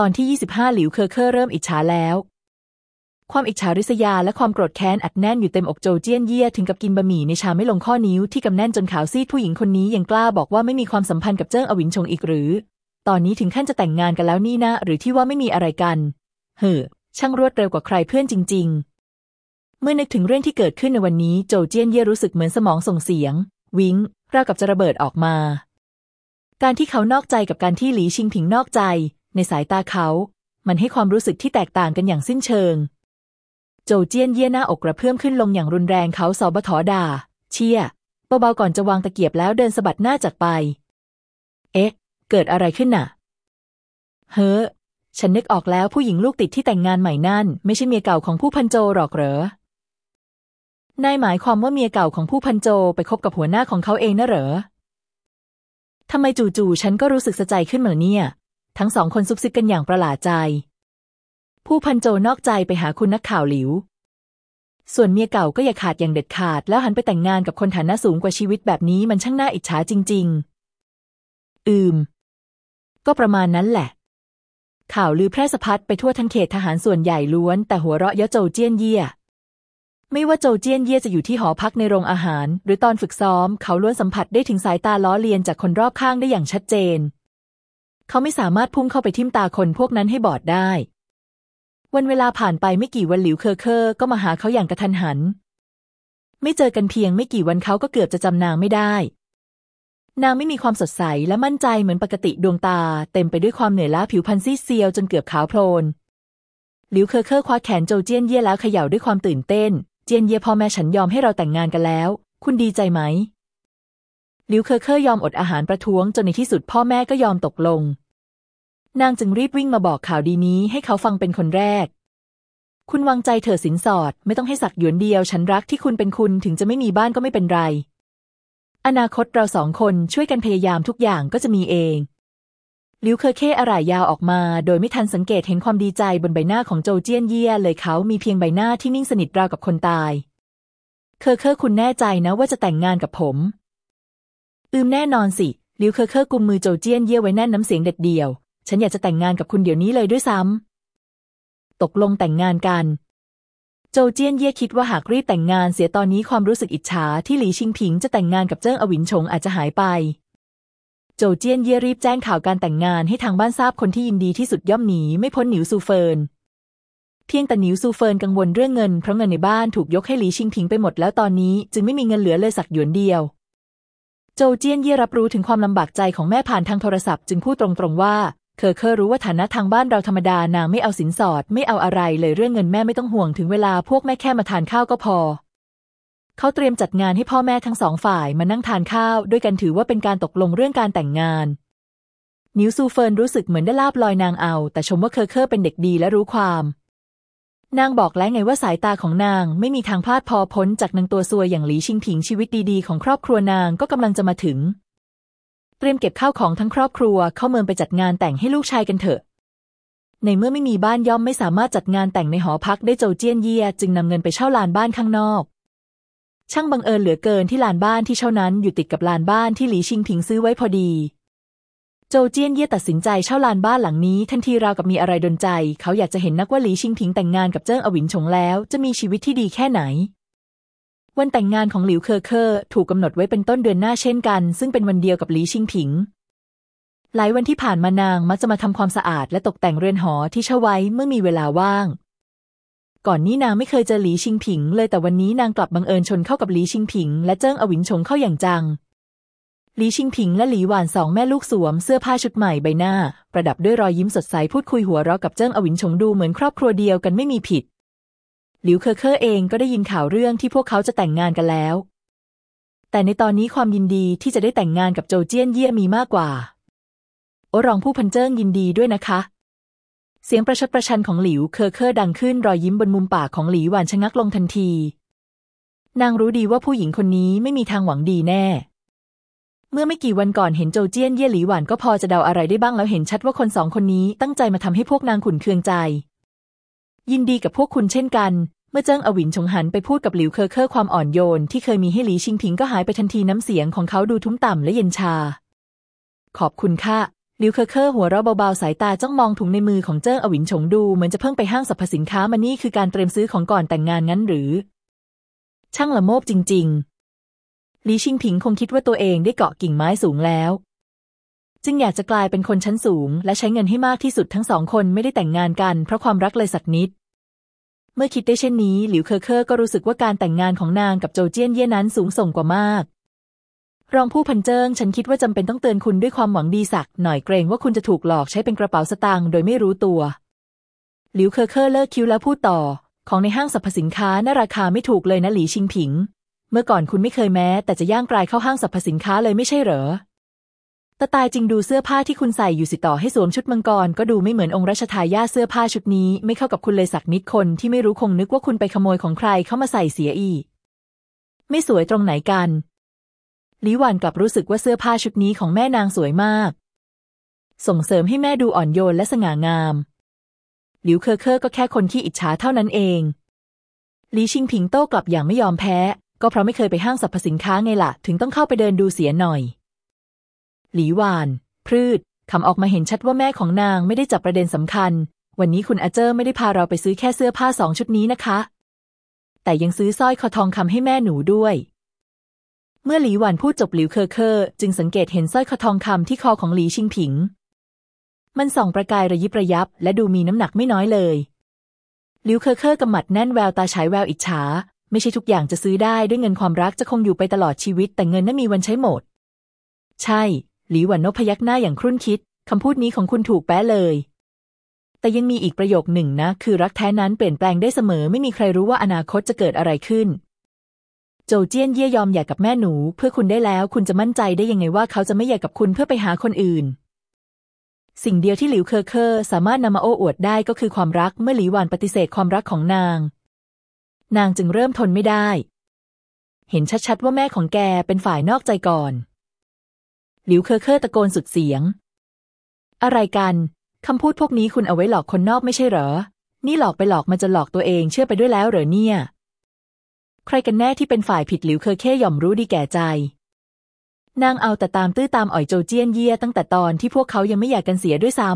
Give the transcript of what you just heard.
ตอนที่ 25 หลิวเคอเคอร์เริ่มอิจฉาแล้ว ความอิจฉาริษยาและความโกรธแค้นอัดแน่นอยู่เต็มอกโจเจี้ยนเย่ถึงกับกินบะหมี่ในชามไม่ลงข้อนิ้วที่กำแน่นจนขาวซีดผู้หญิงคนนี้ยังกล้าบอกว่าไม่มีความสัมพันธ์กับเจิ้งอวินชงอีกหรือ ตอนนี้ถึงขั้นจะแต่งงานกันแล้วนี่นะหรือที่ว่าไม่มีอะไรกันเฮ้อช่างรวดเร็วกว่าใครเพื่อนจริง ๆ เมื่อนึกถึงเรื่องที่เกิดขึ้นในวันนี้โจเจี้ยนเย่รู้สึกเหมือนสมองส่งเสียง วิ้งราวกับจะระเบิดออกมา การที่เขานอกใจกับการที่หลีชิงผิงนอกใจ ในสายตาเขา มันให้ความรู้สึกที่แตกต่างกันอย่างสิ้นเชิง โจเจี้ยนเย่หน้าอกกระเพื่อมขึ้นลงอย่างรุนแรงเขาสอบถอด่า เชี่ยเบาๆก่อนจะวางตะเกียบแล้วเดินสะบัดหน้าจากไป เอ๊ะ เกิดอะไรขึ้นน่ะ เฮ้อ ฉันนึกออกแล้วผู้หญิงลูกติดที่แต่งงานใหม่นั่น ไม่ใช่เมียเก่าของผู้พันโจหรอกเหรอ นายหมายความว่าเมียเก่าของผู้พันโจไปคบกับหัวหน้าของเขาเองนะเหรอทำไมจู่ๆฉันก็รู้สึกสะใจขึ้นเหมือนเนี่ย ทั้งสองคนซุบซิบกันอย่างประหลาดใจ ผู้พันโจนอกใจไปหาคุณนักข่าวหลิว ส่วนเมียเก่าก็อย่าขาดอย่างเด็ดขาด แล้วหันไปแต่งงานกับคนฐานะสูงกว่าชีวิตแบบนี้มันช่างน่าอิจฉาจริง ๆ อืม ก็ประมาณนั้นแหละ ข่าวลือแพร่สะพัดไปทั่วทั้งเขตทหารส่วนใหญ่ล้วน แต่หัวเราะเยาะโจเจี้ยนเยี่ยไม่ว่าโจเจี้ยนเย่จะอยู่ที่หอพักในโรงอาหาร หรือตอนฝึกซ้อม เขาล้วนสัมผัสได้ถึงสายตาล้อเลียนจากคนรอบข้างได้อย่างชัดเจน เขาไม่สามารถพุ่งเข้าไปทิ่มตาคนพวกนั้นให้บอดได้ วันเวลาผ่านไปไม่กี่วันหลิวเคอเคอร์ก็มาหาเขาอย่างกระทันหัน ไม่เจอกันเพียงไม่กี่วันเขาก็เกือบจะจำนางไม่ได้ นางไม่มีความสดใสและมั่นใจเหมือนปกติดวงตา เต็มไปด้วยความเหนื่อยล้าผิวพรรณซีเซียวจนเกือบขาวโพลนหลิวเคอเคอร์คว้าแขนโจเจี้ยนเย่แล้วเขย่าด้วยความตื่นเต้น เจี้ยนเย่พ่อแม่ฉันยอมให้เราแต่งงานกันแล้ว คุณดีใจไหม หลิวเคอเคอร์ยอมอดอาหารประท้วงจนในที่สุดพ่อแม่ก็ยอมตกลง นางจึงรีบวิ่งมาบอกข่าวดีนี้ให้เขาฟังเป็นคนแรก คุณวางใจเถอะสินสอด ไม่ต้องให้สักหยวนเดียว ฉันรักที่คุณเป็นคุณถึงจะไม่มีบ้านก็ไม่เป็นไร อนาคตเราสองคนช่วยกันพยายามทุกอย่างก็จะมีเองหลิวเคอเคอร่ายยาวออกมา โดยไม่ทันสังเกตเห็นความดีใจบนใบหน้าของโจเจี้ยนเย่เลยเขามีเพียงใบหน้าที่นิ่งสนิทราวกับคนตาย เคอเคอคุณแน่ใจนะว่าจะแต่งงานกับผม อืมแน่นอนสิหลิวเคอเคอกุมมือโจเจี้ยนเย่ไว้แน่นน้ำเสียงเด็ดเดี่ยว ฉันอยากจะแต่งงานกับคุณเดี๋ยวนี้เลยด้วยซ้ำตกลงแต่งงานกัน โจเจี้ยนเย่คิดว่าหากรีบแต่งงานเสียตอนนี้ความรู้สึกอิจฉาที่หลีชิงผิงจะแต่งงานกับเจิ้งอวินชงอาจจะหายไป โจเจี้ยนเย่รีบแจ้งข่าวการแต่งงานให้ทางบ้านทราบคนที่ยินดีที่สุดย่อมหนีไม่พ้นหนิวซูเฟินเพียงแต่หนิวซูเฟินกังวลเรื่องเงินเพราะเงินในบ้านถูกยกให้หลีชิงผิงไปหมดแล้วตอนนี้จึงไม่มีเงินเหลือเลยสักหยวนเดียว โจเจี้ยนเย่รับรู้ถึงความลำบากใจของแม่ผ่านทางโทรศัพท์จึงพูดตรงๆว่าเคอเคอรู้ว่าฐานะทางบ้านเราธรรมดานางไม่เอาสินสอดไม่เอาอะไรเลยเรื่องเงินแม่ไม่ต้องห่วงถึงเวลาพวกแม่แค่มาทานข้าวก็พอ เขาเตรียมจัดงานให้พ่อแม่ทั้งสองฝ่ายมานั่งทานข้าวด้วยกันถือว่าเป็นการตกลงเรื่องการแต่งงาน หนิวซูเฟินรู้สึกเหมือนได้ลาภลอยนางเอา แต่ชมว่าเคอเคอเป็นเด็กดีและรู้ความ นางบอกแล้วไงว่าสายตาของนางไม่มีทางพลาดพอพ้นจากนางตัวซวยอย่างหลีชิงผิงชีวิตดีๆ ของครอบครัวนางก็กำลังจะมาถึง เตรียมเก็บข้าวของทั้งครอบครัวเข้าเมืองไปจัดงานแต่งให้ลูกชายกันเถอะ ในเมื่อไม่มีบ้านย่อมไม่สามารถจัดงานแต่งในหอพักได้โจเจี้ยนเย่จึงนำเงินไปเช่าลานบ้านข้างนอก ช่างบังเอิญเหลือเกินที่ลานบ้านที่เช่านั้นอยู่ติดกับลานบ้านที่หลีชิงผิงซื้อไว้พอดี โจเจี้ยนเย่ตัดสินใจเช่าลานบ้านหลังนี้ ทันทีราวกับมีอะไรดนใจ เขาอยากจะเห็นนักว่าหลีชิงผิงแต่งงานกับเจิ้งอวินชงแล้ว จะมีชีวิตที่ดีแค่ไหน วันแต่งงานของหลิวเคอเคอร์ถูกกำหนดไว้เป็นต้นเดือนหน้าเช่นกัน ซึ่งเป็นวันเดียวกับหลีชิงผิง หลายวันที่ผ่านมานางมักจะมาทำความสะอาดและตกแต่งเรือนหอที่เช่าไว้เมื่อมีเวลาว่างก่อนนี้นางไม่เคยเจอหลีชิงผิงเลยแต่วันนี้นางกลับบังเอิญชนเข้ากับหลีชิงผิง และเจิ้งอวินชงเข้าอย่างจัง หลีชิงผิงและหลีหวานสองแม่ลูกสวมเสื้อผ้าชุดใหม่ใบหน้า ประดับด้วยรอยยิ้มสดใสพูดคุยหัวเราะกับเจิ้งอวินชงดูเหมือนครอบครัวเดียวกันไม่มีผิด หลิวเคอเคอเองก็ได้ยินข่าวเรื่องที่พวกเขาจะแต่งงานกันแล้ว แต่ในตอนนี้ความยินดีที่จะได้แต่งงานกับโจเจี้ยนเยี่ยมีมากกว่า โอรองผู้พันเจิ้งยินดีด้วยนะคะ เสียงประชดประชันของหลิวเคอเคอดังขึ้นรอยยิ้มบนมุมปากของหลีหวานชะงักลงทันที นางรู้ดีว่าผู้หญิงคนนี้ไม่มีทางหวังดีแน่ เมื่อไม่กี่วันก่อนเห็นโจเจี้ยนเย่หลีหวานก็พอจะเดาอะไรได้บ้างแล้วเห็นชัดว่าคนสองคนนี้ตั้งใจมาทำให้พวกนางขุ่นเคืองใจ ยินดีกับพวกคุณเช่นกัน เมื่อเจิ้งอวินชงหันไปพูดกับหลิวเคอเคอความอ่อนโยน ที่เคยมีให้หลีชิงผิงก็หายไปทันทีน้ำเสียงของเขาดูทุ้มต่ำและเย็นชา ขอบคุณค่ะหลิวเคอเคอร์หัวเราะเบาๆ สายตาจ้องมองถุงในมือของเจิ้งอวินชงดูเหมือนจะเพิ่งไปห้างสรรพสินค้ามานี่คือการเตรียมซื้อของก่อนแต่งงานงั้นหรือ ช่างละโมบจริง ๆ หลีชิงผิงคงคิดว่าตัวเองได้เกาะกิ่งไม้สูงแล้ว จึงอยากจะกลายเป็นคนชั้นสูง และใช้เงินให้มากที่สุดทั้งสองคนไม่ได้แต่งงานกันเพราะความรักเลยสักนิด เมื่อคิดได้เช่นนี้ หลิวเคอเคอร์ก็รู้สึกว่าการแต่งงานของนางกับโจเจี้ยนเย่นั้นสูงส่งกว่ามาก รองผู้พันเจิ้งฉันคิดว่าจำเป็นต้องเตือนคุณด้วยความหวังดีสัก หน่อยเกรงว่าคุณจะถูกหลอกใช้เป็นกระเป๋าสตางค์โดยไม่รู้ตัว หลิวเคอเคอร์เลิกคิ้วแล้วพูดต่อ ของในห้างสรรพสินค้าน่ะราคาไม่ถูกเลยนะหลีชิงผิง เมื่อก่อนคุณไม่เคยแม้ แต่จะย่างกรายเข้าห้างสรรพสินค้าเลยไม่ใช่เหรอต๊ายตายจริงดูเสื้อผ้าที่คุณใส่อยู่สิต่อให้สวมชุดมังกร ก็ดูไม่เหมือนองค์รัชทายาทเสื้อผ้าชุดนี้ ไม่เข้ากับคุณเลยสักนิดคนที่ไม่รู้คงนึกว่าคุณไปขโมยของใครเข้ามาใส่เสียอีก ไม่สวยตรงไหนกันหลีหวานกลับรู้สึกว่าเสื้อผ้าชุดนี้ของแม่นางสวยมาก ส่งเสริมให้แม่ดูอ่อนโยนและสง่างามหลิวเคอเคอร์ก็แค่คนที่อิจฉาเท่านั้นเองหลีชิงผิงโต้กลับอย่างไม่ยอมแพ้ ก็เพราะไม่เคยไปห้างสรรพสินค้าไงล่ะ ถึงต้องเข้าไปเดินดูเสียหน่อย หลีหวาน พรืดขำออกมาเห็นชัดว่าแม่ของนางไม่ได้จับประเด็นสำคัญ วันนี้คุณอาเจิ้งไม่ได้พาเราไปซื้อแค่เสื้อผ้าสองชุดนี้นะคะ แต่ยังซื้อสร้อยคอทองคำให้แม่หนูด้วย เมื่อหลีหวันพูดจบหลิวเคอเคอจึงสังเกตเห็นสร้อยคอทองคำที่คอของหลีชิงผิง มันส่องประกายระยิบระยับ และดูมีน้ำหนักไม่น้อยเลยหลิวเคอเคอกำหมัดแน่นแววตาฉายแววอิจฉา ไม่ใช่ทุกอย่างจะซื้อได้ด้วยเงินความรักจะคงอยู่ไปตลอดชีวิต แต่เงินนั้นมีวันใช้หมด ใช่ หลีหวันนพยักหน้าอย่างครุ่นคิดคำพูดนี้ของคุณถูกแป๊ะเลย แต่ยังมีอีกประโยคหนึ่งนะ คือรักแท้นั้นเปลี่ยนแปลงได้เสมอไม่มีใครรู้ว่าอนาคตจะเกิดอะไรขึ้น โจเจี้ยนเย่ยยอมหย่ากับแม่หนู เพื่อคุณได้แล้ว คุณจะมั่นใจได้ยังไงว่าเขาจะไม่หย่ากับคุณเพื่อไปหาคนอื่น สิ่งเดียวที่หลิวเคอเคอสามารถนำมาโอ้อวดได้ก็คือความรักเมื่อหลิวหวานปฏิเสธความรักของนาง นางจึงเริ่มทนไม่ได้ เห็นชัดๆว่าแม่ของแกเป็นฝ่ายนอกใจก่อน หลิวเคอเคอตะโกนสุดเสียง อะไรกันคำพูดพวกนี้คุณเอาไว้หลอกคนนอกไม่ใช่เหรอ นี่หลอกไปหลอกมาจนหลอกตัวเองเชื่อไปด้วยแล้วเหรอเนี่ย ใครกันแน่ที่เป็นฝ่ายผิดหลิวเคอเค่ยอมรู้ดีแก่ใจ นางเอาแต่ตามตื้อตามอ่อยโจเจี้ยนเยี่ยตั้งแต่ตอนที่พวกเขายังไม่อยากกันเสียด้วยซ้